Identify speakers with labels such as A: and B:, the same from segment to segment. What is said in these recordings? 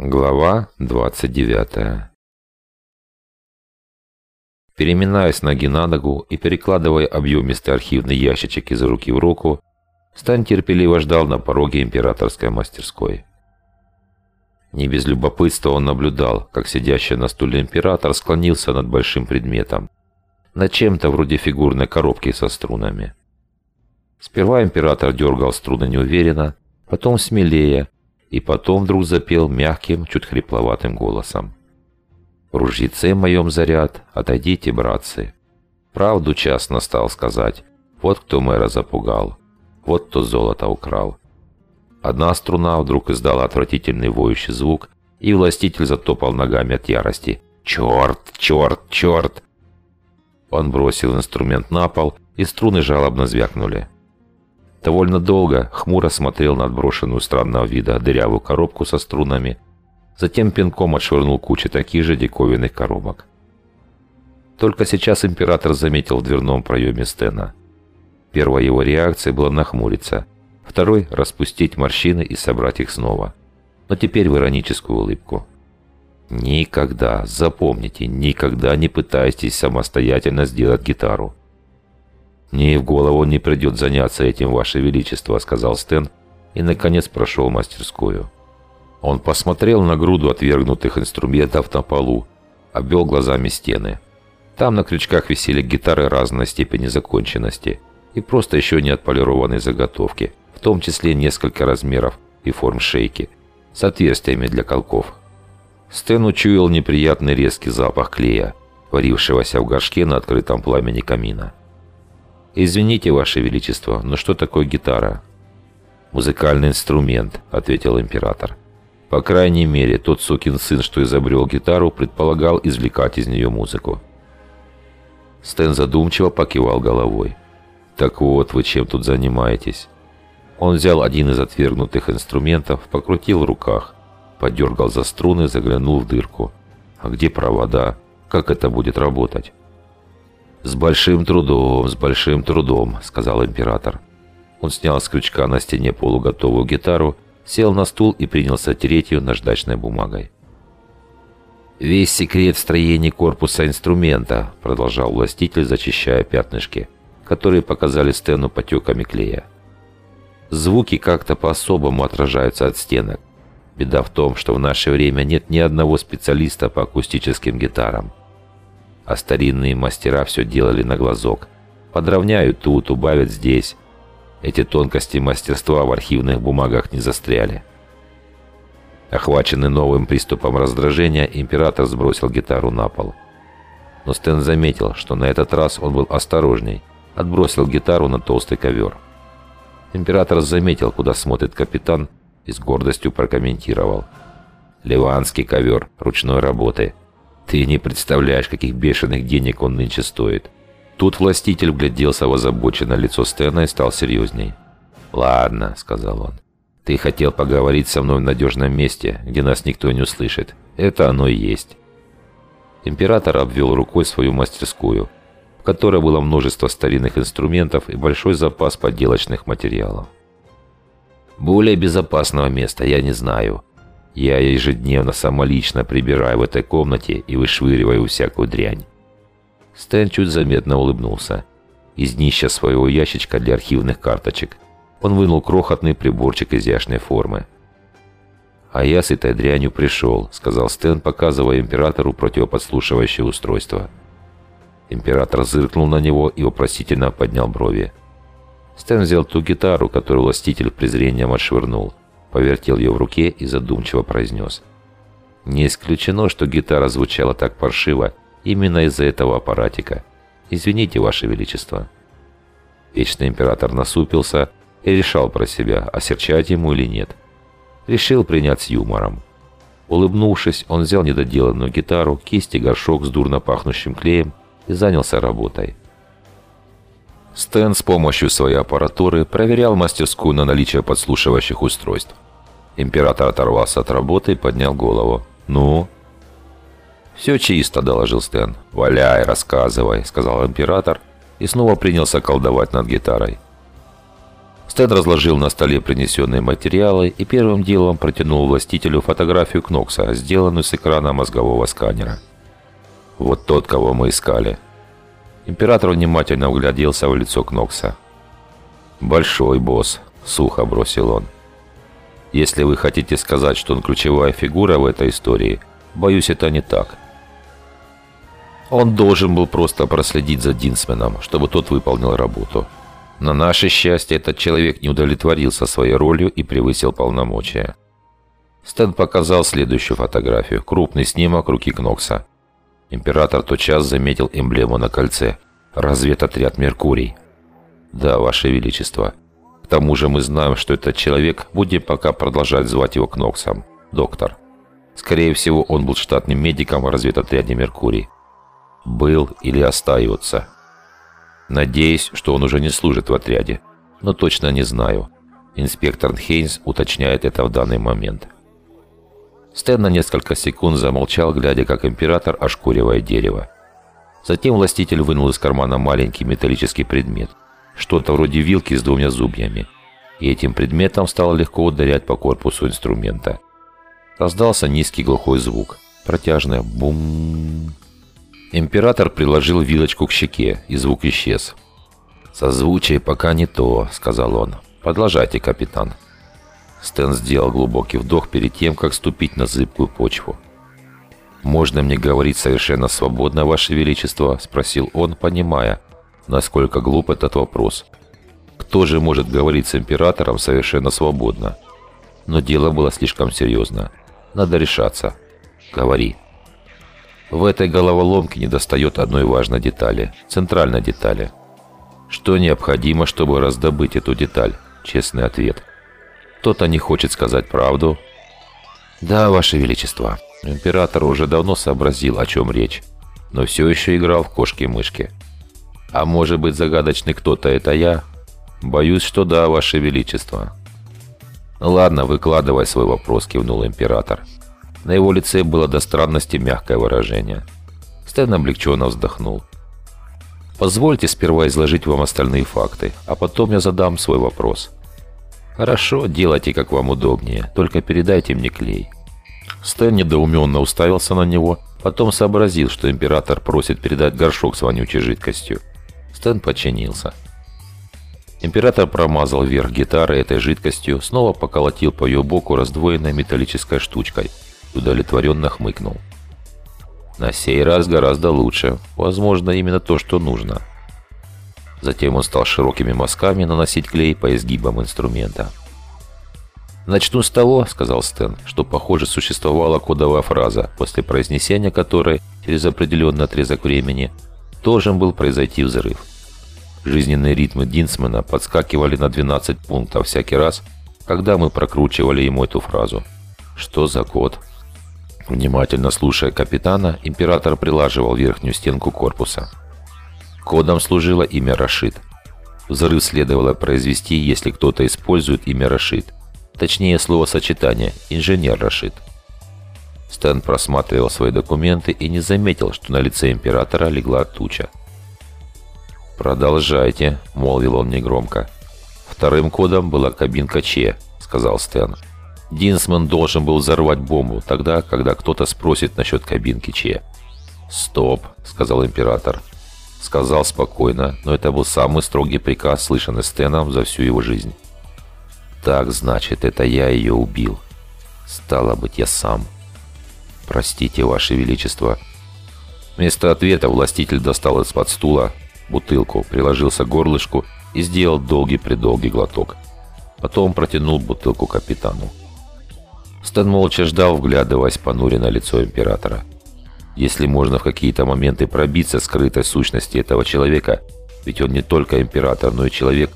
A: Глава 29 Переминаясь ноги на ногу и перекладывая объемистый архивный ящичек из руки в руку, Стан терпеливо ждал на пороге императорской мастерской. Не без любопытства он наблюдал, как сидящий на стуле император склонился над большим предметом, над чем-то вроде фигурной коробки со струнами. Сперва император дергал струны неуверенно, потом смелее, и потом вдруг запел мягким, чуть хрипловатым голосом. «В ружьице моем заряд, отойдите, братцы. Правду час настал сказать, вот кто мэра запугал, вот кто золото украл». Одна струна вдруг издала отвратительный воющий звук, и властитель затопал ногами от ярости. «Черт, черт, черт!» Он бросил инструмент на пол, и струны жалобно звякнули. Довольно долго хмуро смотрел на отброшенную странного вида дырявую коробку со струнами, затем пинком отшвырнул кучу таких же диковинных коробок. Только сейчас император заметил в дверном проеме Стена. Первая его реакция была нахмуриться, второй – распустить морщины и собрать их снова. Но теперь в ироническую улыбку. Никогда, запомните, никогда не пытайтесь самостоятельно сделать гитару. «Мне в голову не придет заняться этим, Ваше Величество», — сказал Стэн и, наконец, прошел мастерскую. Он посмотрел на груду отвергнутых инструментов на полу, обвел глазами стены. Там на крючках висели гитары разной степени законченности и просто еще не отполированные заготовки, в том числе несколько размеров и форм шейки, с отверстиями для колков. Стэн учуял неприятный резкий запах клея, варившегося в горшке на открытом пламени камина. «Извините, Ваше Величество, но что такое гитара?» «Музыкальный инструмент», — ответил император. «По крайней мере, тот сукин сын, что изобрел гитару, предполагал извлекать из нее музыку». Стэн задумчиво покивал головой. «Так вот, вы чем тут занимаетесь?» Он взял один из отвергнутых инструментов, покрутил в руках, подергал за струны, заглянул в дырку. «А где провода? Как это будет работать?» «С большим трудом, с большим трудом», — сказал император. Он снял с крючка на стене полуготовую гитару, сел на стул и принялся тереть ее наждачной бумагой. «Весь секрет в строении корпуса инструмента», — продолжал властитель, зачищая пятнышки, которые показали Стэну потеками клея. «Звуки как-то по-особому отражаются от стенок. Беда в том, что в наше время нет ни одного специалиста по акустическим гитарам а старинные мастера все делали на глазок. Подровняют тут, убавят здесь. Эти тонкости мастерства в архивных бумагах не застряли. Охваченный новым приступом раздражения, император сбросил гитару на пол. Но Стэн заметил, что на этот раз он был осторожней, отбросил гитару на толстый ковер. Император заметил, куда смотрит капитан, и с гордостью прокомментировал. «Ливанский ковер, ручной работы. Ты не представляешь, каких бешеных денег он нынче стоит. Тут властитель вгляделся в озабоченное лицо Стэна и стал серьезней. «Ладно», — сказал он. «Ты хотел поговорить со мной в надежном месте, где нас никто не услышит. Это оно и есть». Император обвел рукой свою мастерскую, в которой было множество старинных инструментов и большой запас подделочных материалов. «Более безопасного места я не знаю», я ежедневно самолично прибираю в этой комнате и вышвыриваю всякую дрянь. Стэн чуть заметно улыбнулся. Из днища своего ящичка для архивных карточек он вынул крохотный приборчик изящной формы. «А я с этой дрянью пришел», — сказал Стэн, показывая императору противоподслушивающее устройство. Император зыркнул на него и вопросительно поднял брови. Стэн взял ту гитару, которую властитель презрением отшвырнул повертел ее в руке и задумчиво произнес. «Не исключено, что гитара звучала так паршиво именно из-за этого аппаратика. Извините, Ваше Величество». Вечный император насупился и решал про себя, осерчать ему или нет. Решил принять с юмором. Улыбнувшись, он взял недоделанную гитару, кисть и горшок с дурно пахнущим клеем и занялся работой. Стэн с помощью своей аппаратуры проверял мастерскую на наличие подслушивающих устройств. Император оторвался от работы и поднял голову. «Ну?» «Все чисто», — доложил Стэн. «Валяй, рассказывай», — сказал император и снова принялся колдовать над гитарой. Стэн разложил на столе принесенные материалы и первым делом протянул властителю фотографию Кнокса, сделанную с экрана мозгового сканера. «Вот тот, кого мы искали». Император внимательно угляделся в лицо Кнокса. «Большой босс», — сухо бросил он. «Если вы хотите сказать, что он ключевая фигура в этой истории, боюсь, это не так. Он должен был просто проследить за Динсменом, чтобы тот выполнил работу. На наше счастье, этот человек не удовлетворился своей ролью и превысил полномочия. Стэн показал следующую фотографию. Крупный снимок руки Кнокса. Император тотчас заметил эмблему на кольце. Разведотряд «Меркурий». «Да, Ваше Величество. К тому же мы знаем, что этот человек. Будем пока продолжать звать его Кноксом. Доктор. Скорее всего, он был штатным медиком в разведотряде «Меркурий». Был или остается. Надеюсь, что он уже не служит в отряде, но точно не знаю. Инспектор Хейнс уточняет это в данный момент. Стэн на несколько секунд замолчал, глядя, как император ошкуривает дерево. Затем властитель вынул из кармана маленький металлический предмет. Что-то вроде вилки с двумя зубьями. И этим предметом стало легко ударять по корпусу инструмента. Раздался низкий глухой звук. Протяжное бум Император приложил вилочку к щеке, и звук исчез. «Созвучие пока не то», — сказал он. «Продолжайте, капитан». Стэн сделал глубокий вдох перед тем, как ступить на зыбкую почву. «Можно мне говорить совершенно свободно, Ваше Величество?» — спросил он, понимая, насколько глуп этот вопрос. «Кто же может говорить с императором совершенно свободно?» Но дело было слишком серьезно. Надо решаться. «Говори». В этой головоломке недостает одной важной детали, центральной детали. Что необходимо, чтобы раздобыть эту деталь? Честный ответ. Кто-то не хочет сказать правду. Да, Ваше Величество. Император уже давно сообразил, о чем речь, но все еще играл в кошки-мышки. А может быть загадочный кто-то это я? Боюсь, что да, Ваше Величество. Ладно, выкладывай свой вопрос, кивнул император. На его лице было до странности мягкое выражение. Стэн облегченно вздохнул. «Позвольте сперва изложить вам остальные факты, а потом я задам свой вопрос». «Хорошо, делайте, как вам удобнее, только передайте мне клей». Стэн недоуменно уставился на него, потом сообразил, что император просит передать горшок с вонючей жидкостью. Стэн подчинился. Император промазал вверх гитары этой жидкостью, снова поколотил по ее боку раздвоенной металлической штучкой – удовлетворенно хмыкнул. На сей раз гораздо лучше. Возможно, именно то, что нужно. Затем он стал широкими мазками наносить клей по изгибам инструмента. «Начну с того», — сказал Стэн, что, похоже, существовала кодовая фраза, после произнесения которой через определенный отрезок времени должен был произойти взрыв. Жизненные ритмы Динсмена подскакивали на 12 пунктов всякий раз, когда мы прокручивали ему эту фразу. «Что за код?» Внимательно слушая капитана, император прилаживал верхнюю стенку корпуса. Кодом служило имя Рашид. Взрыв следовало произвести, если кто-то использует имя Рашид. Точнее, словосочетание «инженер Рашид». Стэн просматривал свои документы и не заметил, что на лице императора легла туча. «Продолжайте», — молвил он негромко. «Вторым кодом была кабинка Че», — сказал Стэн. Динсман должен был взорвать бомбу тогда, когда кто-то спросит насчет кабинки Че. «Стоп», — сказал император. Сказал спокойно, но это был самый строгий приказ, слышанный Стэном за всю его жизнь. «Так, значит, это я ее убил. Стало быть, я сам. Простите, Ваше Величество». Вместо ответа властитель достал из-под стула бутылку, приложился к горлышку и сделал долгий-предолгий глоток. Потом протянул бутылку капитану. Стэн молча ждал, вглядываясь понуре на лицо императора. Если можно в какие-то моменты пробиться скрытой сущности этого человека, ведь он не только император, но и человек,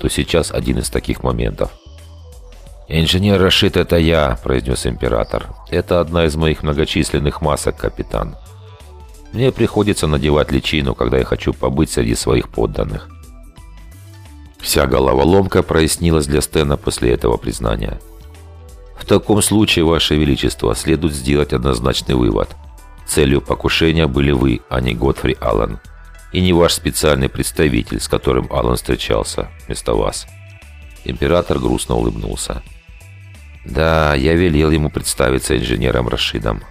A: то сейчас один из таких моментов. «Инженер Рашид, это я», – произнес император. «Это одна из моих многочисленных масок, капитан. Мне приходится надевать личину, когда я хочу побыть среди своих подданных». Вся головоломка прояснилась для Стэна после этого признания. В таком случае, Ваше Величество, следует сделать однозначный вывод. Целью покушения были вы, а не Готфри Аллен. И не ваш специальный представитель, с которым Аллен встречался, вместо вас. Император грустно улыбнулся. Да, я велел ему представиться инженером Рашидом.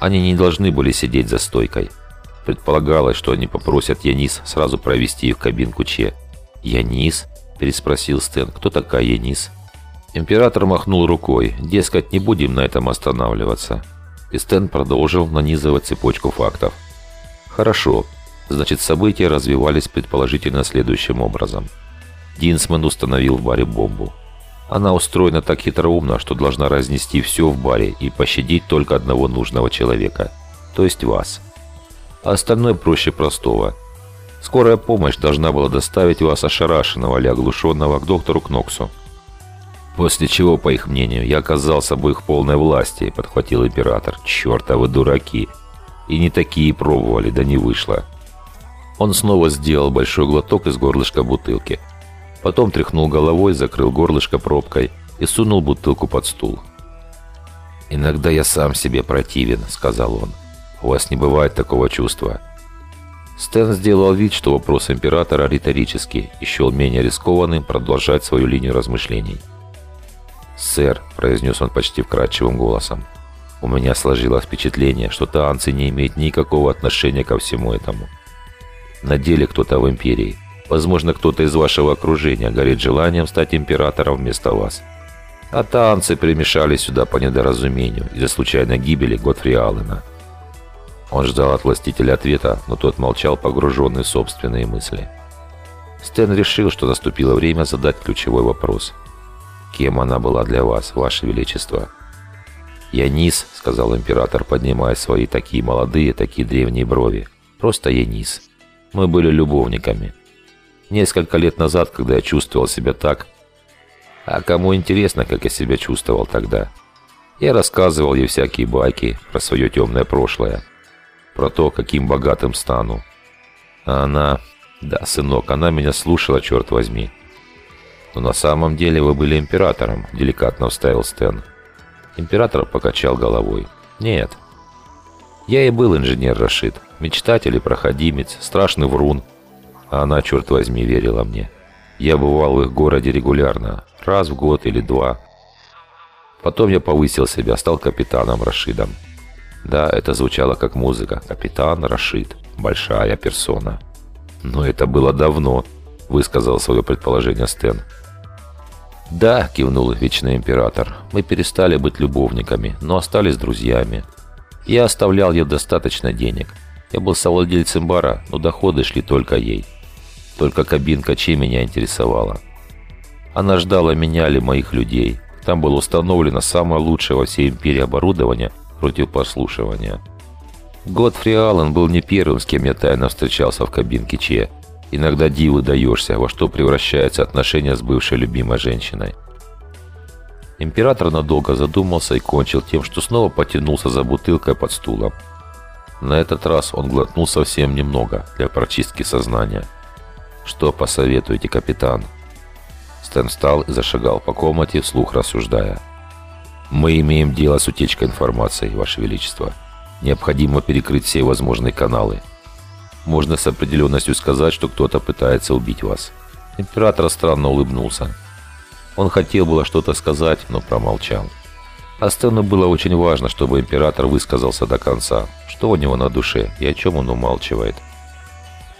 A: Они не должны были сидеть за стойкой. Предполагалось, что они попросят Янис сразу провести их в кабинку Че. «Янис?» – переспросил Стэн. «Кто такая Янис?» Император махнул рукой. Дескать, не будем на этом останавливаться. И Стэн продолжил нанизывать цепочку фактов. «Хорошо. Значит, события развивались предположительно следующим образом. Динсман установил в баре бомбу. Она устроена так хитроумно, что должна разнести все в баре и пощадить только одного нужного человека, то есть вас. А остальное проще простого. Скорая помощь должна была доставить вас ошарашенного или оглушенного к доктору Кноксу. После чего, по их мнению, я оказался бы их полной власти, подхватил император. Чертовы дураки. И не такие пробовали, да не вышло. Он снова сделал большой глоток из горлышка бутылки – Потом тряхнул головой, закрыл горлышко пробкой и сунул бутылку под стул. «Иногда я сам себе противен», — сказал он. «У вас не бывает такого чувства». Стэн сделал вид, что вопрос императора риторический и счел менее рискованным продолжать свою линию размышлений. «Сэр», — произнес он почти вкрадчивым голосом, — «у меня сложилось впечатление, что танцы не имеют никакого отношения ко всему этому. На деле кто-то в Империи Возможно, кто-то из вашего окружения горит желанием стать императором вместо вас. А танцы примешались сюда по недоразумению из-за случайной гибели Готфри Аллена. Он ждал от властителя ответа, но тот молчал, погруженный в собственные мысли. Стэн решил, что наступило время задать ключевой вопрос. «Кем она была для вас, ваше величество?» «Я низ», — сказал император, поднимая свои такие молодые, такие древние брови. «Просто я низ. Мы были любовниками». Несколько лет назад, когда я чувствовал себя так, а кому интересно, как я себя чувствовал тогда, я рассказывал ей всякие байки про свое темное прошлое, про то, каким богатым стану. А она... Да, сынок, она меня слушала, черт возьми. Но на самом деле вы были императором, деликатно вставил Стэн. Император покачал головой. Нет. Я и был инженер Рашид, мечтатель и проходимец, страшный врун, а она, черт возьми, верила мне. Я бывал в их городе регулярно, раз в год или два. Потом я повысил себя, стал капитаном Рашидом. Да, это звучало как музыка. Капитан Рашид. Большая персона. Но это было давно, высказал свое предположение Стэн. «Да», — кивнул Вечный Император, — «мы перестали быть любовниками, но остались друзьями. Я оставлял ей достаточно денег. Я был совладельцем бара, но доходы шли только ей. Только кабинка Че меня интересовала. Она ждала меня или моих людей. Там было установлено самое лучшее во всей империи оборудование против прослушивания. Годфри Аллен был не первым, с кем я тайно встречался в кабинке Че. Иногда диву даешься, во что превращаются отношения с бывшей любимой женщиной. Император надолго задумался и кончил тем, что снова потянулся за бутылкой под стулом. На этот раз он глотнул совсем немного для прочистки сознания – «Что посоветуете, капитан?» Стэн встал и зашагал по комнате, вслух рассуждая. «Мы имеем дело с утечкой информации, Ваше Величество. Необходимо перекрыть все возможные каналы. Можно с определенностью сказать, что кто-то пытается убить вас». Император странно улыбнулся. Он хотел было что-то сказать, но промолчал. А Стэну было очень важно, чтобы император высказался до конца, что у него на душе и о чем он умалчивает.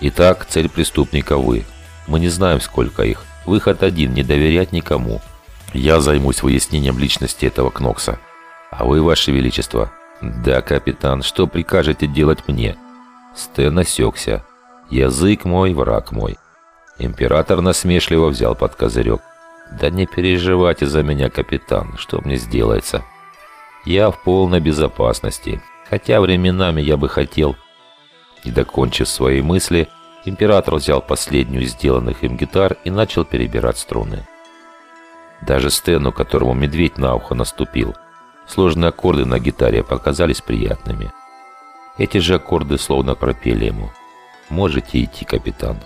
A: Итак, цель преступника вы. Мы не знаем, сколько их. Выход один – не доверять никому. Я займусь выяснением личности этого Кнокса. А вы, Ваше Величество? Да, капитан, что прикажете делать мне? Стэн осекся. Язык мой, враг мой. Император насмешливо взял под козырек. «Да не переживайте за меня, капитан, что мне сделается. Я в полной безопасности, хотя временами я бы хотел и докончив свои мысли, император взял последнюю из сделанных им гитар и начал перебирать струны. Даже Стэну, которому медведь на ухо наступил, сложные аккорды на гитаре показались приятными. Эти же аккорды словно пропели ему «Можете идти, капитан».